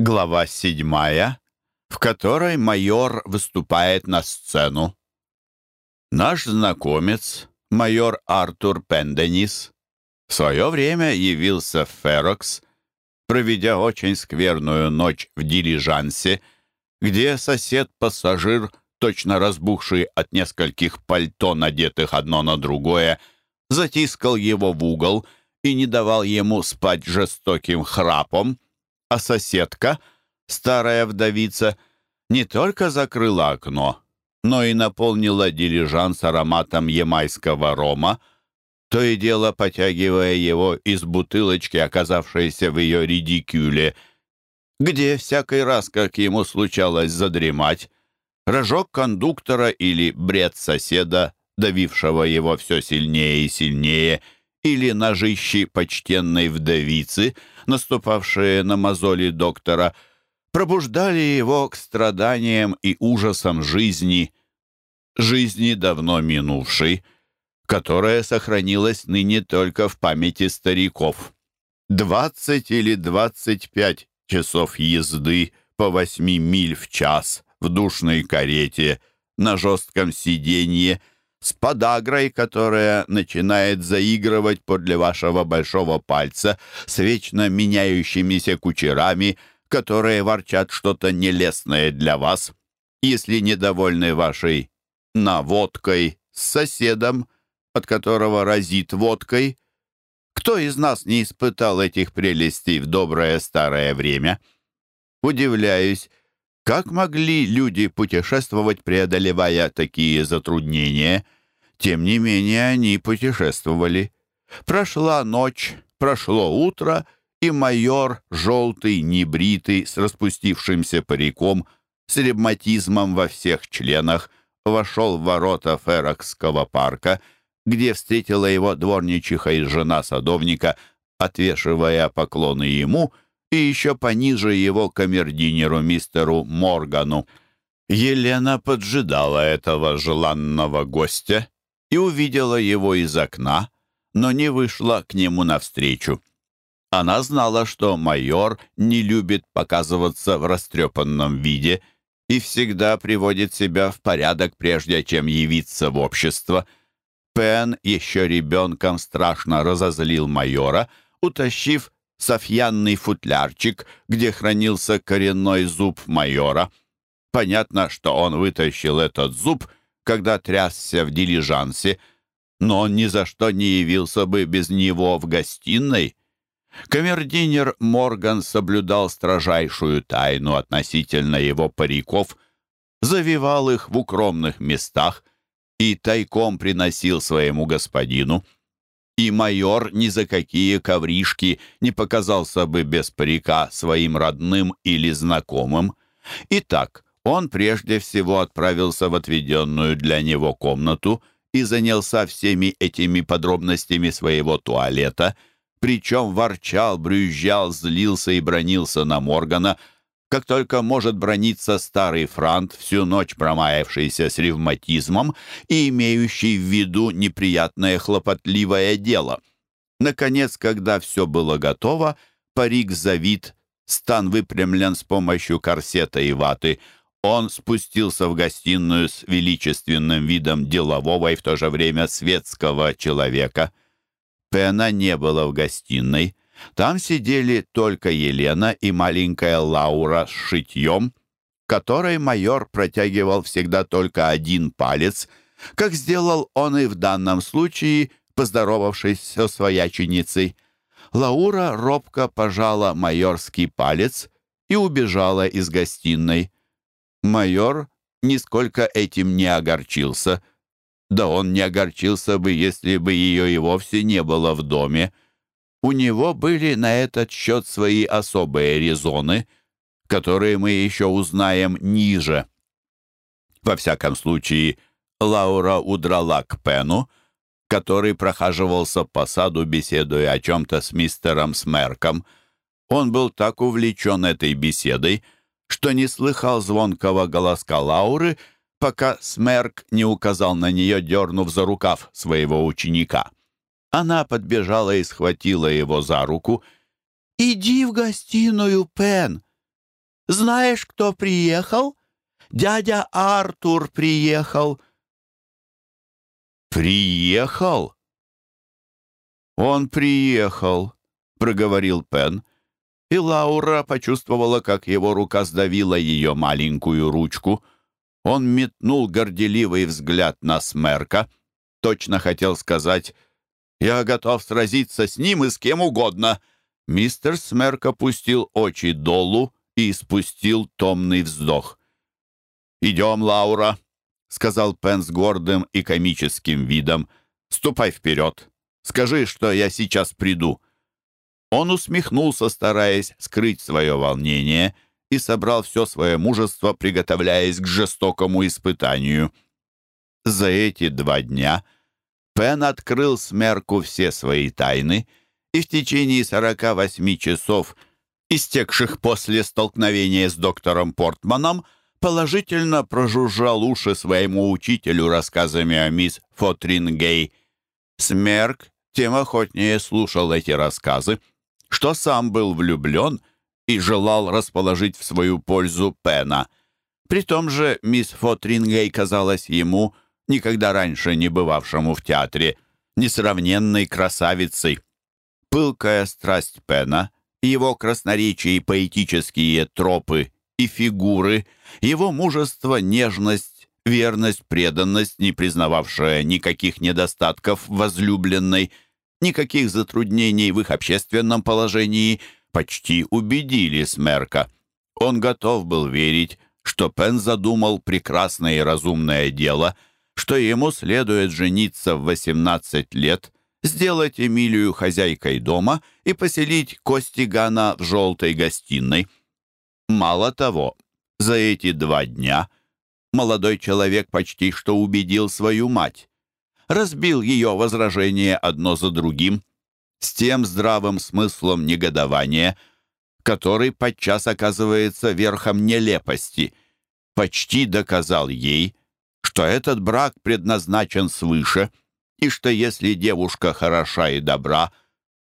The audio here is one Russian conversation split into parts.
Глава седьмая, в которой майор выступает на сцену. Наш знакомец, майор Артур Пенденис, в свое время явился в Ферокс, проведя очень скверную ночь в дирижансе, где сосед-пассажир, точно разбухший от нескольких пальто, надетых одно на другое, затискал его в угол и не давал ему спать жестоким храпом, а соседка, старая вдовица, не только закрыла окно, но и наполнила дилижанс ароматом ямайского рома, то и дело потягивая его из бутылочки, оказавшейся в ее редикюле, где всякий раз, как ему случалось задремать, рожок кондуктора или бред соседа, давившего его все сильнее и сильнее, или ножищи почтенной вдовицы, наступавшие на мозоли доктора, пробуждали его к страданиям и ужасам жизни, жизни давно минувшей, которая сохранилась ныне только в памяти стариков. Двадцать или двадцать пять часов езды по восьми миль в час в душной карете на жестком сиденье с подагрой, которая начинает заигрывать подле вашего большого пальца, с вечно меняющимися кучерами, которые ворчат что-то нелестное для вас, если недовольны вашей наводкой с соседом, от которого разит водкой. Кто из нас не испытал этих прелестей в доброе старое время? Удивляюсь, как могли люди путешествовать, преодолевая такие затруднения? Тем не менее, они путешествовали. Прошла ночь, прошло утро, и майор, желтый, небритый, с распустившимся париком, с ревматизмом во всех членах, вошел в ворота Ферокского парка — где встретила его дворничиха и жена садовника, отвешивая поклоны ему и еще пониже его камердинеру мистеру Моргану. Елена поджидала этого желанного гостя и увидела его из окна, но не вышла к нему навстречу. Она знала, что майор не любит показываться в растрепанном виде и всегда приводит себя в порядок, прежде чем явиться в общество — Пен еще ребенком страшно разозлил майора, утащив софьянный футлярчик, где хранился коренной зуб майора. Понятно, что он вытащил этот зуб, когда трясся в дилижансе, но он ни за что не явился бы без него в гостиной. Камердинер Морган соблюдал строжайшую тайну относительно его париков, завивал их в укромных местах — и тайком приносил своему господину. И майор ни за какие ковришки не показался бы без парика своим родным или знакомым. Итак, он прежде всего отправился в отведенную для него комнату и занялся всеми этими подробностями своего туалета, причем ворчал, брюзжал, злился и бронился на Моргана — как только может брониться старый франт, всю ночь промаявшийся с ревматизмом и имеющий в виду неприятное хлопотливое дело. Наконец, когда все было готово, парик завит, стан выпрямлен с помощью корсета и ваты. Он спустился в гостиную с величественным видом делового и в то же время светского человека. Пена не было в гостиной. Там сидели только Елена и маленькая Лаура с шитьем, которой майор протягивал всегда только один палец, как сделал он и в данном случае, поздоровавшись со свояченицей. Лаура робко пожала майорский палец и убежала из гостиной. Майор нисколько этим не огорчился. Да он не огорчился бы, если бы ее и вовсе не было в доме. У него были на этот счет свои особые резоны, которые мы еще узнаем ниже. Во всяком случае, Лаура удрала к Пену, который прохаживался по саду, беседуя о чем-то с мистером Смерком. Он был так увлечен этой беседой, что не слыхал звонкого голоска Лауры, пока Смерк не указал на нее, дернув за рукав своего ученика. Она подбежала и схватила его за руку. «Иди в гостиную, Пен! знаешь, кто приехал? Дядя Артур приехал». «Приехал?» «Он приехал», — проговорил Пен, и Лаура почувствовала, как его рука сдавила ее маленькую ручку. Он метнул горделивый взгляд на Смерка, точно хотел сказать «Я готов сразиться с ним и с кем угодно». Мистер Смерк опустил очи долу и спустил томный вздох. «Идем, Лаура», — сказал Пен с гордым и комическим видом. «Ступай вперед. Скажи, что я сейчас приду». Он усмехнулся, стараясь скрыть свое волнение, и собрал все свое мужество, приготовляясь к жестокому испытанию. За эти два дня Пен открыл Смерку все свои тайны, и в течение 48 часов, истекших после столкновения с доктором Портманом, положительно прожужжал уши своему учителю рассказами о мисс Фотрингей. Смерк тем охотнее слушал эти рассказы, что сам был влюблен и желал расположить в свою пользу Пена. При том же мисс Фотрингей казалась ему, никогда раньше не бывавшему в театре, несравненной красавицей. Пылкая страсть Пена, его красноречие и поэтические тропы и фигуры, его мужество, нежность, верность, преданность, не признававшая никаких недостатков возлюбленной – никаких затруднений в их общественном положении почти убедили Смерка. Он готов был верить, что Пен задумал прекрасное и разумное дело, что ему следует жениться в 18 лет, сделать Эмилию хозяйкой дома и поселить Костигана в желтой гостиной. Мало того, за эти два дня молодой человек почти что убедил свою мать разбил ее возражения одно за другим, с тем здравым смыслом негодования, который подчас оказывается верхом нелепости, почти доказал ей, что этот брак предназначен свыше, и что если девушка хороша и добра,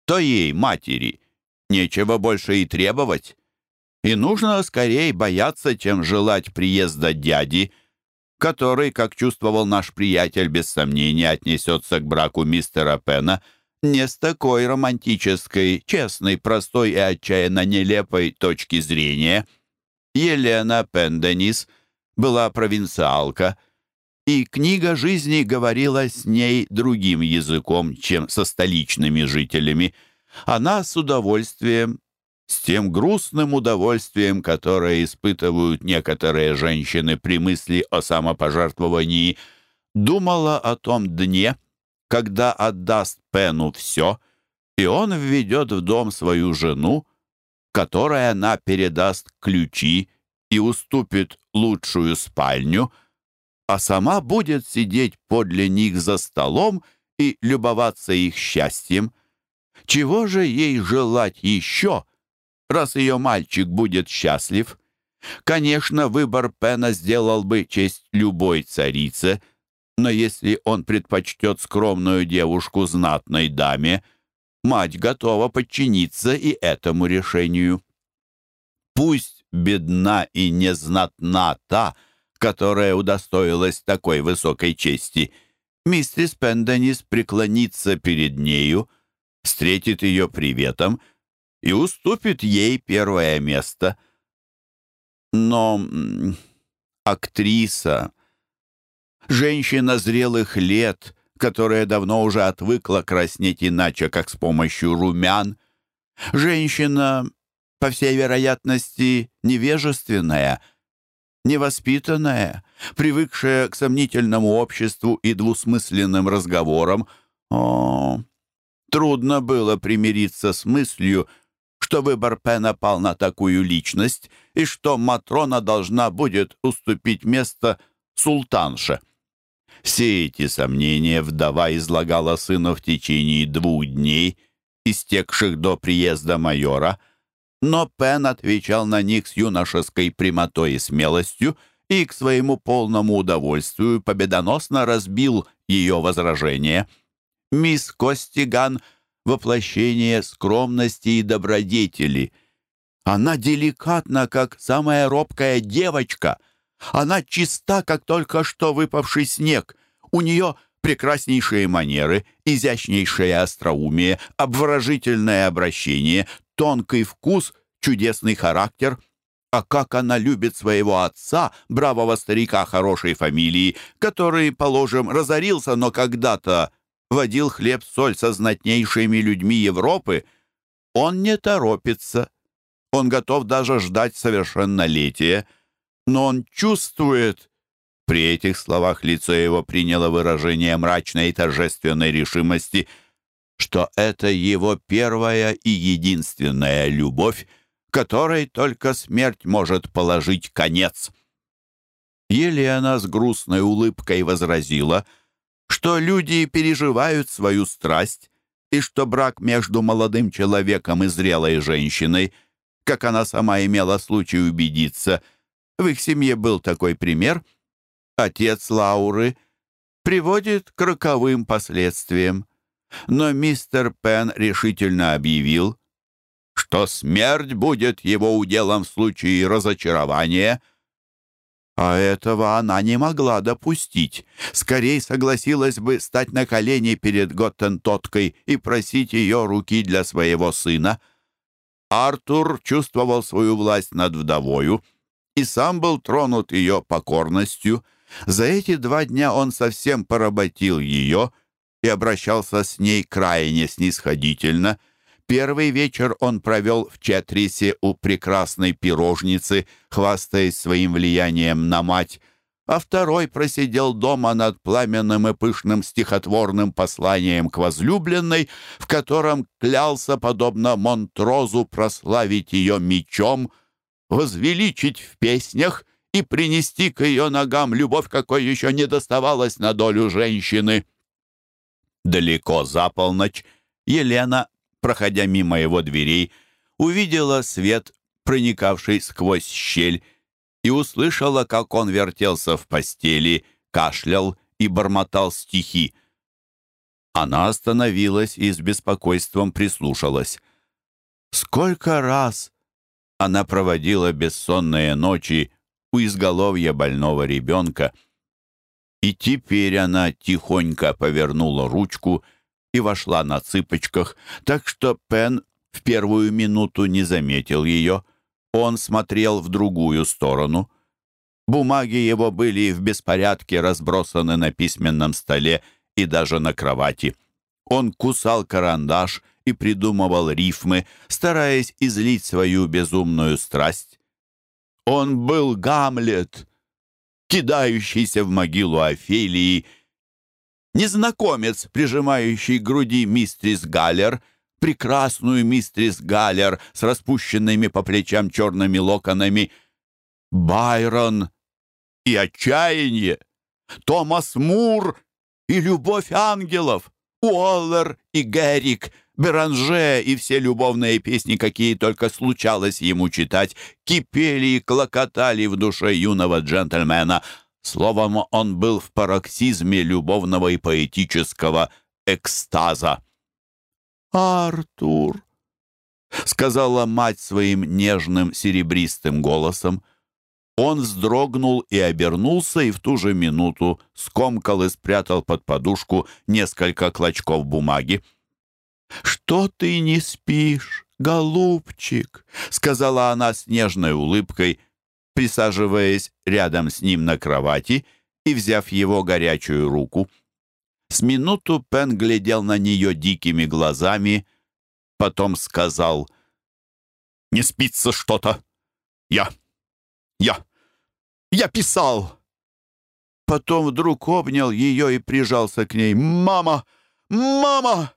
то ей, матери, нечего больше и требовать. И нужно скорее бояться, чем желать приезда дяди — который, как чувствовал наш приятель, без сомнения отнесется к браку мистера Пена, не с такой романтической, честной, простой и отчаянно нелепой точки зрения. Елена Пенденис была провинциалка, и книга жизни говорила с ней другим языком, чем со столичными жителями. Она с удовольствием с тем грустным удовольствием, которое испытывают некоторые женщины при мысли о самопожертвовании, думала о том дне, когда отдаст Пену все, и он введет в дом свою жену, которой она передаст ключи и уступит лучшую спальню, а сама будет сидеть подле них за столом и любоваться их счастьем. Чего же ей желать еще — раз ее мальчик будет счастлив. Конечно, выбор Пена сделал бы честь любой царице, но если он предпочтет скромную девушку знатной даме, мать готова подчиниться и этому решению. Пусть бедна и незнатна та, которая удостоилась такой высокой чести, миссис Пенденис преклонится перед нею, встретит ее приветом — и уступит ей первое место. Но актриса, женщина зрелых лет, которая давно уже отвыкла краснеть иначе, как с помощью румян, женщина, по всей вероятности, невежественная, невоспитанная, привыкшая к сомнительному обществу и двусмысленным разговорам, о, трудно было примириться с мыслью, что выбор Пена пал на такую личность и что Матрона должна будет уступить место султанше. Все эти сомнения вдова излагала сыну в течение двух дней, истекших до приезда майора, но Пен отвечал на них с юношеской прямотой и смелостью и к своему полному удовольствию победоносно разбил ее возражение. Мисс Костиган — воплощение скромности и добродетели. Она деликатна, как самая робкая девочка. Она чиста, как только что выпавший снег. У нее прекраснейшие манеры, изящнейшее остроумие, обворожительное обращение, тонкий вкус, чудесный характер. А как она любит своего отца, бравого старика хорошей фамилии, который, положим, разорился, но когда-то водил хлеб-соль со знатнейшими людьми Европы, он не торопится. Он готов даже ждать совершеннолетия. Но он чувствует... При этих словах лицо его приняло выражение мрачной и торжественной решимости, что это его первая и единственная любовь, которой только смерть может положить конец. Елена с грустной улыбкой возразила — что люди переживают свою страсть и что брак между молодым человеком и зрелой женщиной, как она сама имела случай убедиться, в их семье был такой пример, отец Лауры приводит к роковым последствиям. Но мистер Пен решительно объявил, что смерть будет его уделом в случае разочарования — а этого она не могла допустить. Скорей согласилась бы стать на колени перед Готтентоткой и просить ее руки для своего сына. Артур чувствовал свою власть над вдовою и сам был тронут ее покорностью. За эти два дня он совсем поработил ее и обращался с ней крайне снисходительно — Первый вечер он провел в Четрисе у прекрасной пирожницы, хвастаясь своим влиянием на мать, а второй просидел дома над пламенным и пышным стихотворным посланием к возлюбленной, в котором клялся, подобно Монтрозу, прославить ее мечом, возвеличить в песнях и принести к ее ногам любовь, какой еще не доставалась на долю женщины. Далеко за полночь Елена проходя мимо его дверей, увидела свет, проникавший сквозь щель, и услышала, как он вертелся в постели, кашлял и бормотал стихи. Она остановилась и с беспокойством прислушалась. Сколько раз она проводила бессонные ночи у изголовья больного ребенка, и теперь она тихонько повернула ручку и вошла на цыпочках, так что Пен в первую минуту не заметил ее. Он смотрел в другую сторону. Бумаги его были в беспорядке разбросаны на письменном столе и даже на кровати. Он кусал карандаш и придумывал рифмы, стараясь излить свою безумную страсть. Он был Гамлет, кидающийся в могилу Офелии, Незнакомец, прижимающий к груди мистрис Галлер, прекрасную мистрис Галлер с распущенными по плечам черными локонами, Байрон и отчаяние, Томас Мур и любовь ангелов, Уоллер и Геррик, Беранже и все любовные песни, какие только случалось ему читать, кипели и клокотали в душе юного джентльмена — Словом, он был в пароксизме любовного и поэтического экстаза. «Артур!» — сказала мать своим нежным серебристым голосом. Он вздрогнул и обернулся, и в ту же минуту скомкал и спрятал под подушку несколько клочков бумаги. «Что ты не спишь, голубчик?» — сказала она с нежной улыбкой — присаживаясь рядом с ним на кровати и взяв его горячую руку. С минуту Пен глядел на нее дикими глазами, потом сказал «Не спится что-то! Я! Я! Я писал!» Потом вдруг обнял ее и прижался к ней. «Мама! Мама!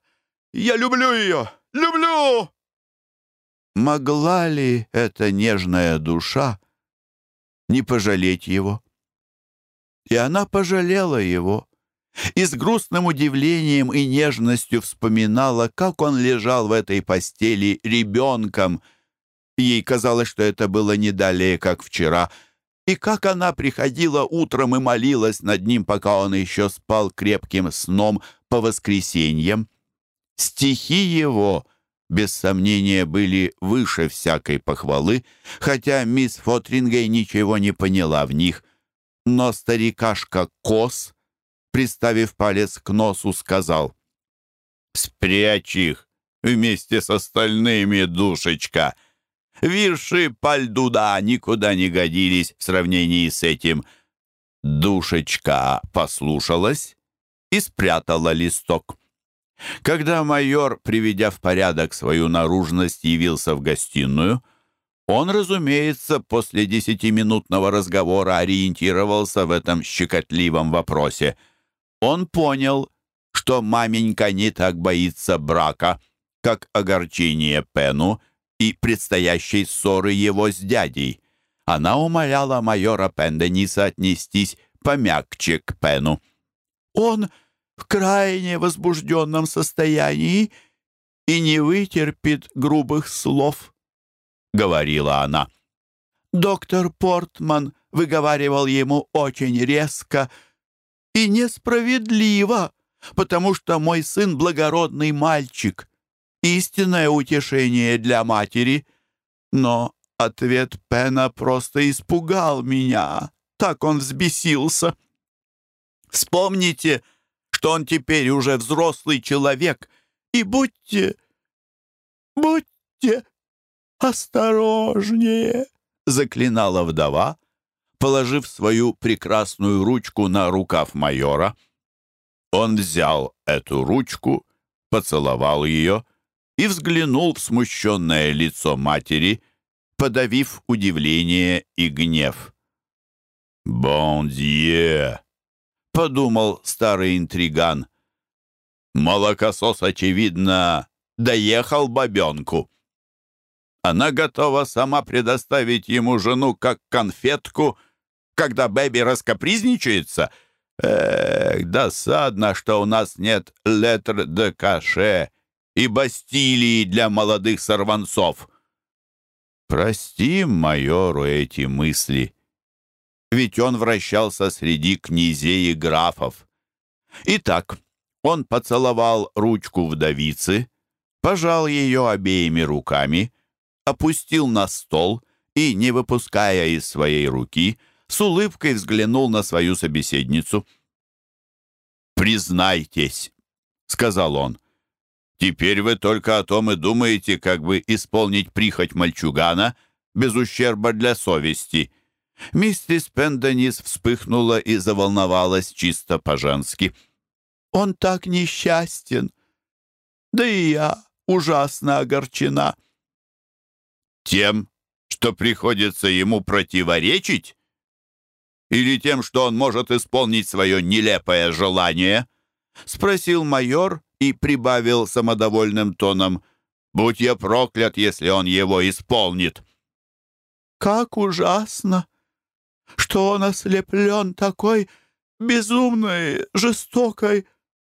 Я люблю ее! Люблю!» Могла ли эта нежная душа не пожалеть его. И она пожалела его и с грустным удивлением и нежностью вспоминала, как он лежал в этой постели ребенком. Ей казалось, что это было не далее, как вчера, и как она приходила утром и молилась над ним, пока он еще спал крепким сном по воскресеньям. Стихи его без сомнения, были выше всякой похвалы, хотя мисс Фотрингей ничего не поняла в них. Но старикашка Кос, приставив палец к носу, сказал, «Спрячь их вместе с остальными, душечка!» Вирши пальдуда никуда не годились в сравнении с этим. Душечка послушалась и спрятала листок. Когда майор, приведя в порядок свою наружность, явился в гостиную, он, разумеется, после десятиминутного разговора ориентировался в этом щекотливом вопросе. Он понял, что маменька не так боится брака, как огорчение Пену и предстоящей ссоры его с дядей. Она умоляла майора Пендениса отнестись помягче к Пену. «Он в крайне возбужденном состоянии и не вытерпит грубых слов», — говорила она. «Доктор Портман выговаривал ему очень резко и несправедливо, потому что мой сын благородный мальчик, истинное утешение для матери. Но ответ Пена просто испугал меня, так он взбесился. Вспомните, что он теперь уже взрослый человек, и будьте, будьте осторожнее, заклинала вдова, положив свою прекрасную ручку на рукав майора. Он взял эту ручку, поцеловал ее и взглянул в смущенное лицо матери, подавив удивление и гнев. «Бондье!» — подумал старый интриган. «Молокосос, очевидно, доехал бабенку. Она готова сама предоставить ему жену как конфетку, когда Бэби раскопризничается. Эх, досадно, что у нас нет летр де каше и бастилии для молодых сорванцов. Простим майору эти мысли» ведь он вращался среди князей и графов. Итак, он поцеловал ручку вдовицы, пожал ее обеими руками, опустил на стол и, не выпуская из своей руки, с улыбкой взглянул на свою собеседницу. «Признайтесь», — сказал он, — «теперь вы только о том и думаете, как бы исполнить прихоть мальчугана без ущерба для совести». Миссис Пенденис вспыхнула и заволновалась чисто по-женски. «Он так несчастен! Да и я ужасно огорчена!» «Тем, что приходится ему противоречить? Или тем, что он может исполнить свое нелепое желание?» — спросил майор и прибавил самодовольным тоном. «Будь я проклят, если он его исполнит!» «Как ужасно!» Что он ослеплен такой безумной, жестокой,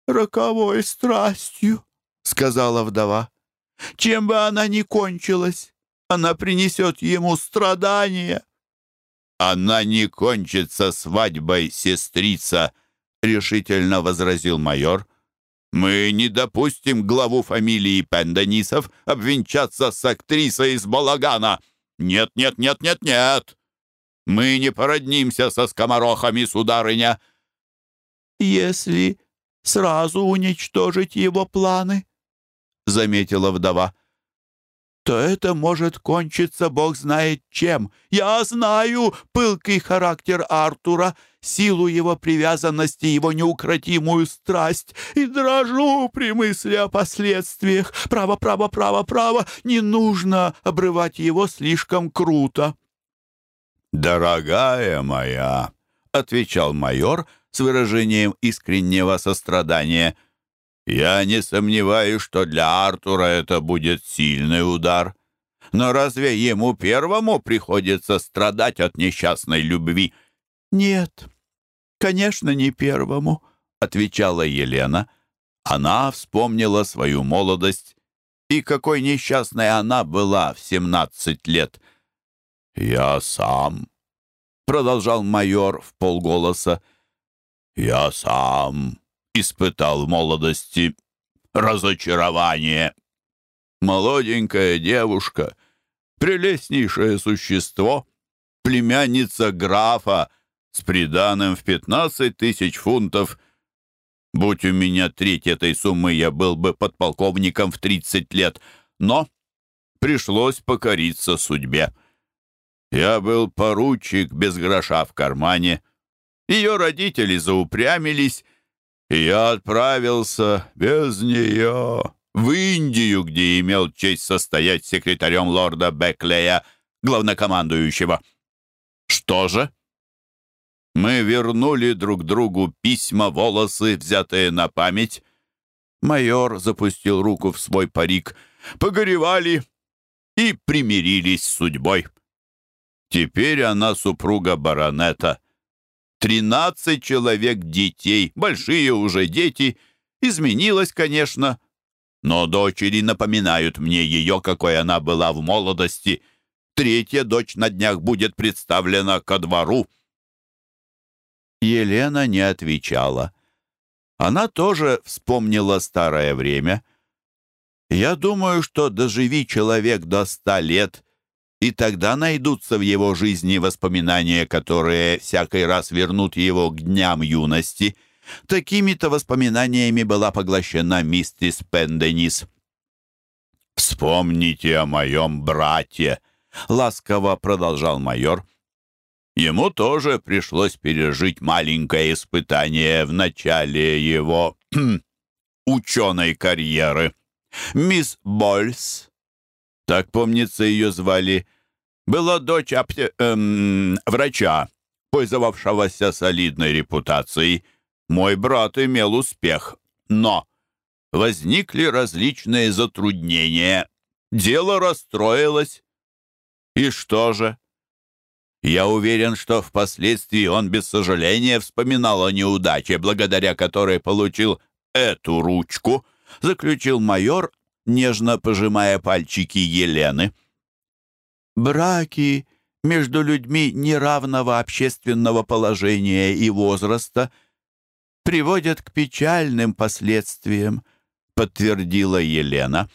роковой страстью, — сказала вдова. Чем бы она ни кончилась, она принесет ему страдания. «Она не кончится свадьбой, сестрица», — решительно возразил майор. «Мы не допустим главу фамилии Пенденисов обвенчаться с актрисой из балагана. Нет, нет, нет, нет, нет. Мы не породнимся со скоморохами, сударыня!» «Если сразу уничтожить его планы, — заметила вдова, — то это может кончиться бог знает чем. Я знаю пылкий характер Артура, силу его привязанности, его неукротимую страсть, и дрожу при мысли о последствиях. Право, право, право, право, не нужно обрывать его слишком круто». «Дорогая моя», — отвечал майор с выражением искреннего сострадания, «я не сомневаюсь, что для Артура это будет сильный удар. Но разве ему первому приходится страдать от несчастной любви?» «Нет, конечно, не первому», — отвечала Елена. Она вспомнила свою молодость и какой несчастной она была в семнадцать лет — «Я сам», — продолжал майор в полголоса, «я сам испытал в молодости разочарование. молоденькая девушка, прелестнейшее существо, племянница графа с приданым в пятнадцать тысяч фунтов. Будь у меня треть этой суммы, я был бы подполковником в тридцать лет, но пришлось покориться судьбе. Я был поручик без гроша в кармане. Ее родители заупрямились, и я отправился без нее в Индию, где имел честь состоять секретарем лорда Беклея, главнокомандующего. Что же? Мы вернули друг другу письма, волосы, взятые на память. Майор запустил руку в свой парик. Погоревали и примирились с судьбой. Теперь она супруга баронета. Тринадцать человек детей, большие уже дети. Изменилась, конечно, но дочери напоминают мне ее, какой она была в молодости. Третья дочь на днях будет представлена ко двору. Елена не отвечала. Она тоже вспомнила старое время. Я думаю, что доживи человек до ста лет, и тогда найдутся в его жизни воспоминания, которые всякий раз вернут его к дням юности — Такими-то воспоминаниями была поглощена миссис Пенденис. «Вспомните о моем брате», — ласково продолжал майор. Ему тоже пришлось пережить маленькое испытание в начале его ученой карьеры. Мисс Больс, так, помнится, ее звали, была дочь апте... эм, врача, пользовавшегося солидной репутацией, мой брат имел успех, но возникли различные затруднения. Дело расстроилось. И что же? Я уверен, что впоследствии он без сожаления вспоминал о неудаче, благодаря которой получил эту ручку, заключил майор, нежно пожимая пальчики Елены. Браки между людьми неравного общественного положения и возраста — приводят к печальным последствиям», — подтвердила Елена.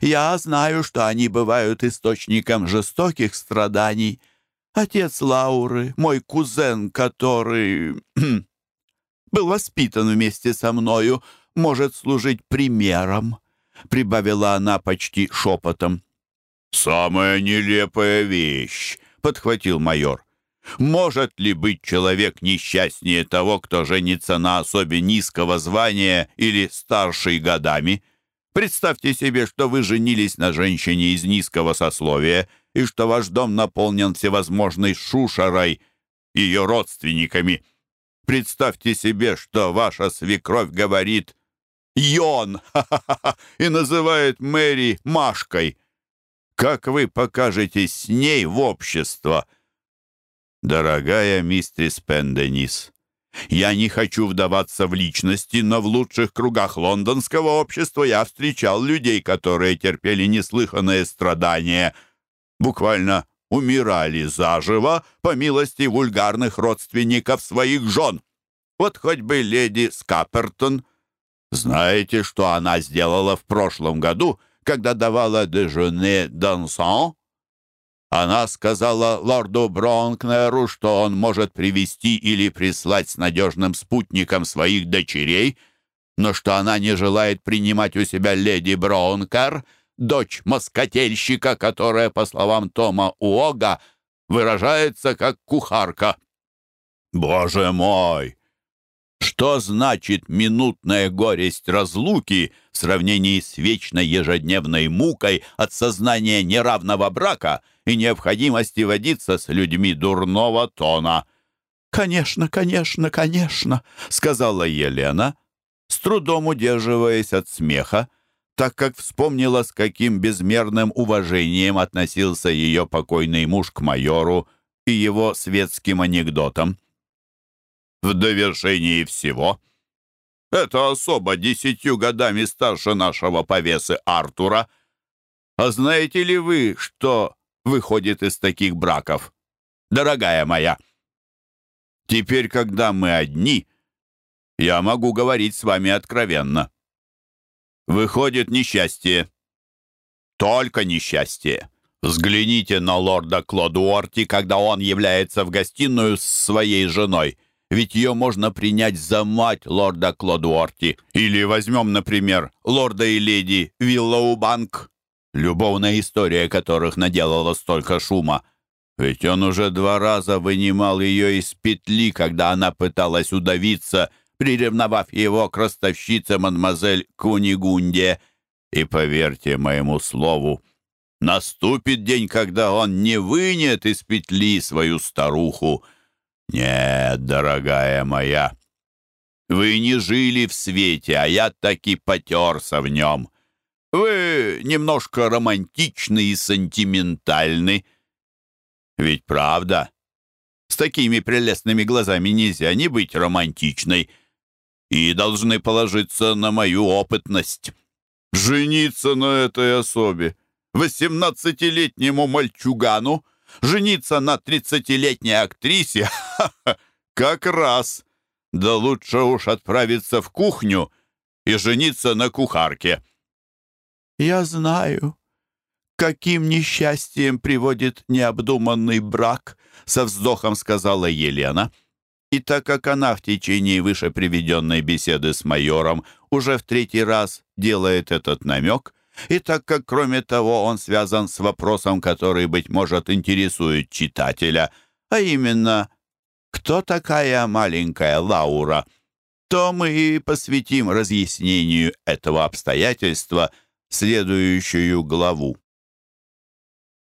«Я знаю, что они бывают источником жестоких страданий. Отец Лауры, мой кузен, который был воспитан вместе со мною, может служить примером», — прибавила она почти шепотом. «Самая нелепая вещь», — подхватил майор. Может ли быть человек несчастнее того, кто женится на особе низкого звания или старшей годами? Представьте себе, что вы женились на женщине из низкого сословия и что ваш дом наполнен всевозможной шушерой, ее родственниками. Представьте себе, что ваша свекровь говорит «Йон!» и называет Мэри Машкой. Как вы покажетесь с ней в общество – «Дорогая мистерис Пенденис, я не хочу вдаваться в личности, но в лучших кругах лондонского общества я встречал людей, которые терпели неслыханные страдания, буквально умирали заживо по милости вульгарных родственников своих жен. Вот хоть бы леди Скапертон. Знаете, что она сделала в прошлом году, когда давала дежуне дансан она сказала лорду Бронкнеру, что он может привести или прислать с надежным спутником своих дочерей, но что она не желает принимать у себя леди Бронкер, дочь москательщика, которая, по словам Тома Уога, выражается как кухарка. «Боже мой! Что значит минутная горесть разлуки в сравнении с вечной ежедневной мукой от сознания неравного брака — и необходимости водиться с людьми дурного тона. «Конечно, конечно, конечно», — сказала Елена, с трудом удерживаясь от смеха, так как вспомнила, с каким безмерным уважением относился ее покойный муж к майору и его светским анекдотам. В довершении всего, это особо десятью годами старше нашего повесы Артура. А знаете ли вы, что выходит из таких браков. Дорогая моя, теперь, когда мы одни, я могу говорить с вами откровенно. Выходит несчастье. только несчастье. Взгляните на лорда Клодуорти, когда он является в гостиную с своей женой. Ведь ее можно принять за мать лорда Клодуорти. Или возьмем, например, лорда и леди Виллоубанк, любовная история которых наделала столько шума. Ведь он уже два раза вынимал ее из петли, когда она пыталась удавиться, приревновав его к ростовщице мадемуазель Кунигунде. И поверьте моему слову, наступит день, когда он не вынет из петли свою старуху. Нет, дорогая моя, вы не жили в свете, а я таки потерся в нем. Вы немножко романтичны и сентиментальны, ведь правда? С такими прелестными глазами нельзя не быть романтичной. И должны положиться на мою опытность. Жениться на этой особе, восемнадцатилетнему мальчугану, жениться на тридцатилетней актрисе, как раз. Да лучше уж отправиться в кухню и жениться на кухарке. «Я знаю», каким несчастьем приводит необдуманный брак», — со вздохом сказала Елена. И так как она в течение выше приведенной беседы с майором уже в третий раз делает этот намек, и так как, кроме того, он связан с вопросом, который, быть может, интересует читателя, а именно «Кто такая маленькая Лаура?», то мы и посвятим разъяснению этого обстоятельства следующую главу.